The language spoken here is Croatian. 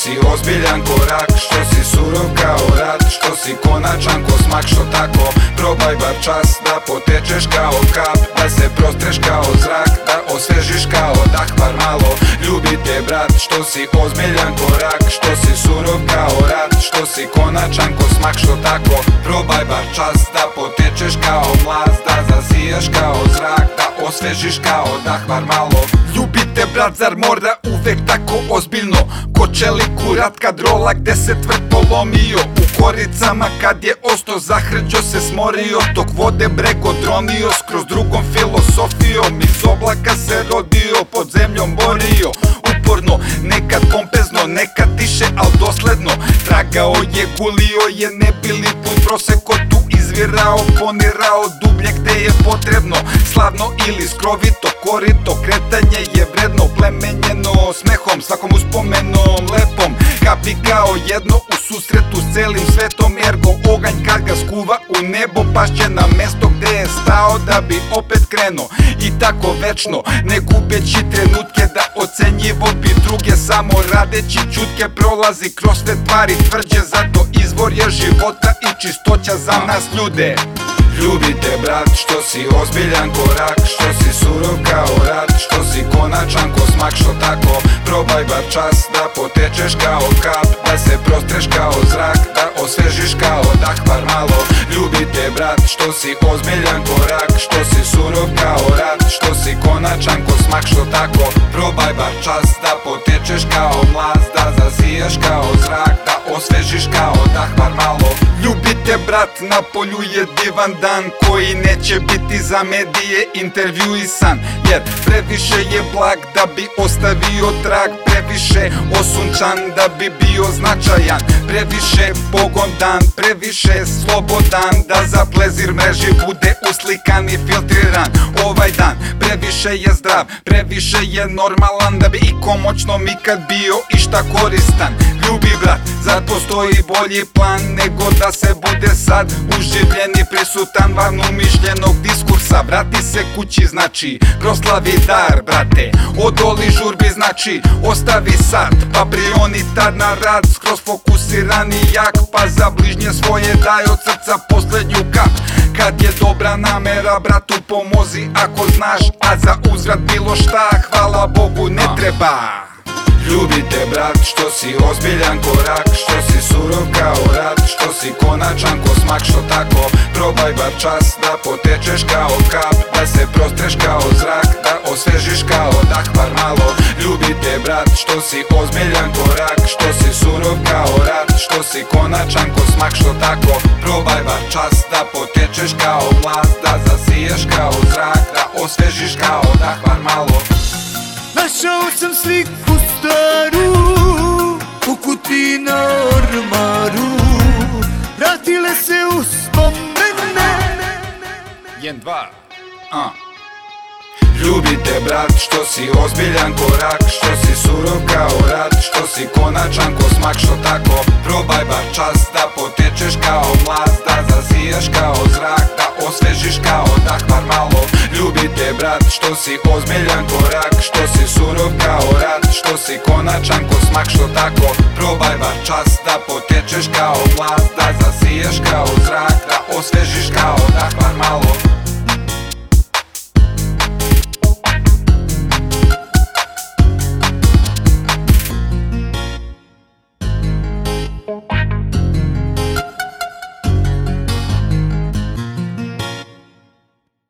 si ozbiljan korak Što si surov kao rat, što si konačan ko smak Što tako, probaj bar čas Da potečeš kao kap, da se prostreš kao zrak Da osvežiš kao dah bar malo. Ljubi te brat, što si ozbiljan korak Što si surov kao rat, što si konačan ko smak Što tako, probaj bar čas Da potečeš kao mlaz, da zasijaš kao zrak Da osvežiš kao dah bar malo. Ljubite brat, zar mora uvek tako ozbiljno čeliku rat kad rola gde se tvrd polomio. U koricama kad je osto zahrđo se smorio. Tok vode breg odronio skroz drugom filosofijom. Iz oblaka se rodio, pod zemljom borio. Uporno, nekad pompezno, nekad tiše, al dosledno. Tragao je, gulio je, ne bili put proseko tu izvirao, ponirao dublje gde je potrebno. Slavno ili skrovito, korito, kretanje je vredno Plemenjeno smehom, svakom uspomenom lepom. Kapi kao jedno u susretu s celim svetom Ergo oganj kad ga skuva u nebo Pašće na mesto gde je stao da bi opet krenuo. I tako večno, ne gubeći trenutke da ocenjivo bi druge Samo radeći čutke prolazi kroz sve tvari tvrđe. Zato izvor je života i čistoća za nas ljude Ljubite brat, što si ozbiljan korak Što si surov kao rat Što si konačan ko smak Što tako, probaj bar čas Da potečeš kao kap Da se prostreš kao zrak Da osvežiš kao dah bar malo. Ljubite brat, što si ozbiljan korak Što si surov kao rat Što si konačan ko smak Što tako, probaj bar čas Da potečeš kao mlaz Da zasijaš kao zrak Da osvežiš kao dah bar malo brat, na polju je divan dan Koji neće biti za medije intervjuisan Jer previše je blag da bi ostavio trag Previše osunčan da bi bio značajan Previše pogon dan, previše slobodan Da za plezir mreži bude uslikan i filtriran. Ovaj dan previše je zdrav, previše je normalan Da bi iko moćnom ikad bio išta koristan. Ljubi brat, zar postoji bolji plan nego da se bude sad uživljen i prisutan van umišljenog diskursa. Vrati se kući znači proslavi dar brate. Odoli žurbi znači ostavi sat Pa prioni tad na rad. Skroz fokusiran i jak Pa za bližnje svoje daj od srca poslednju kap. Kad je dobra namera bratu pomozi ako znaš A za uzvrat bilo šta hvala Bogu ne treba Ljubite brat, što si ozbiljan korak Što si surov kao rat Što si konačan ko smak Što tako, probaj bar čas Da potečeš kao kap Da se prostreš kao zrak Da osvežiš kao dah bar malo. Ljubite brat, što si ozbiljan korak Što si surov kao rat Što si konačan ko smak Što tako, probaj bar čas Da potečeš kao mlaz Da zasiješ kao zrak Da osvežiš kao dah bar malo. Našao sam sliku staru U kuti na ormaru Vratile se uspomene Jen dva, a. Ljubite brat, što si ozbiljan korak Što si surov kao rat Što si konačan ko smak Što tako, probaj bar čas Da potečeš kao mlaz Da zasijaš kao zrak Da osvežiš kao dah bar malo Ljubite brat, što si ozbiljan korak Što si surov kao rat Što si konačan ko smak Što tako, probaj bar čas Da potečeš kao mlaz Da zasijaš kao zrak Da osvežiš kao dah bar malo